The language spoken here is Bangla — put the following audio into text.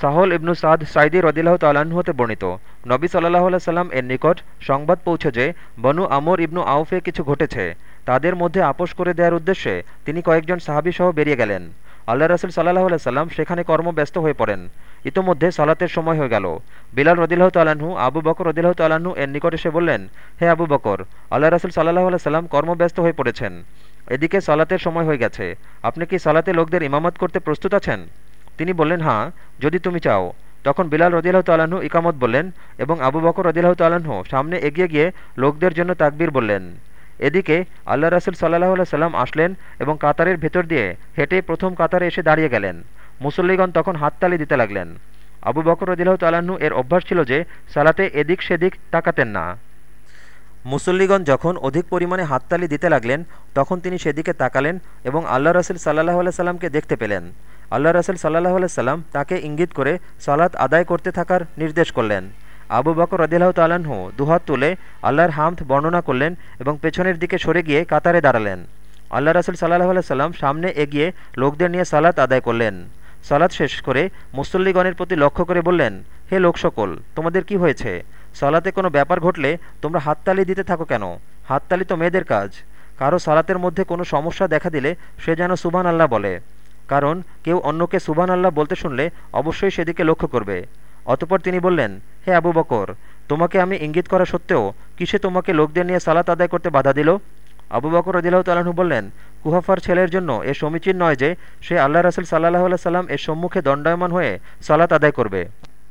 সাহল ইবনু সাদ সাইদি রদিল্লাহ তাল্লাহ্ন হতে বর্ণিত। নবী সাল্লাহ সাল্লাম এর নিকট সংবাদ পৌঁছে যে, বনু আমর ইবনু আউফে কিছু ঘটেছে। তাদের মধ্যে আপোষ করে দেওয়ার উদ্দেশ্যে তিনি কয়েকজন সাহাবিসহ বেরিয়ে গেলেন। আল্লাহ রসুল সাল্লাহ সাল্লাম সেখানে কর্মব্যস্ত হয়ে পড়েন। ইতোমধ্যে সালাতের সময় হয়ে গেল। বিলাল রদিল্লাহ তাল্লাহ্ন আবু বকর রদিল্লাহ তাল্লাহ্ন এর নিকট এসে বললেন, হে আবু বকর আল্লাহ রসুল সাল্লাহ সাল্লাম কর্মব্যস্ত হয়ে পড়েছেন। এদিকে সালাতের সময় হয়ে গেছে। আপনি কি সালাতে লোকদের ইমামত করতে প্রস্তুত আছেন? তিনি বললেন হ্যাঁ যদি তুমি চাও। তখন বিলাল রদিল্লাহ তাল্লাহ্ন ইকামত বললেন এবং আবু বকর রদিল্লাহ তাল্লাহ্ন সামনে এগিয়ে গিয়ে লোকদের জন্য তাকবীর বললেন। এদিকে আল্লাহ রাসুল সাল্লাহ সাল্লাম আসলেন এবং কাতারের ভেতর দিয়ে হেঁটে প্রথম কাতারে এসে দাঁড়িয়ে গেলেন। মুসল্লিগণ তখন হাততালি দিতে লাগলেন। আবু বকর রদিল্লাহ তাল্লাহ্ন এর অভ্যাস ছিল যে সালাতে এদিক সেদিক তাকাতেন না। মুসল্লিগণ যখন অধিক পরিমাণে হাততালি দিতে লাগলেন, তখন তিনি সেদিকে তাকালেন এবং আল্লাহ রসুল সাল্লাহ সাল্লামকে দেখতে পেলেন। আল্লাহ রসুল সাল্লাহ সাল্লাম তাকে ইঙ্গিত করে সালাত আদায় করতে থাকার নির্দেশ করলেন। আবু বকর রদিল্লাহ তাল্লাহ্ন দুহাত তুলে আল্লাহর হামদ বর্ণনা করলেন এবং পেছনের দিকে সরে গিয়ে কাতারে দাঁড়ালেন। আল্লাহ রসুল সাল্লাহ সাল্লাম সামনে এগিয়ে লোকদের নিয়ে সালাত আদায় করলেন। সালাত শেষ করে মুসল্লিগণের প্রতি লক্ষ্য করে বললেন, হে লোক সকল তোমাদের কি হয়েছে? সালাতে কোনো ব্যাপার ঘটলে তোমরা হাততালি দিতে থাকো কেন? হাততালি তো মেয়েদের কাজ। কারও সালাতের মধ্যে কোনো সমস্যা দেখা দিলে সে যেন সুবান আল্লাহ বলে। কারণ কেউ অন্যকে সুবান আল্লাহ বলতে শুনলে অবশ্যই সেদিকে লক্ষ্য করবে। অতপর তিনি বললেন, হে আবু বকর, তোমাকে আমি ইঙ্গিত করা সত্ত্বেও কিসে তোমাকে লোকদের নিয়ে সালাত আদায় করতে বাধা দিল? আবু বকর রদিল্লাহ তালাহু বললেন, কুহাফার ছেলের জন্য এ সমীচীন নয় যে সে আল্লাহ রাসুল সাল্লাহ সাল্লাম এর সম্মুখে দণ্ডায়মান হয়ে সালাত আদায় করবে।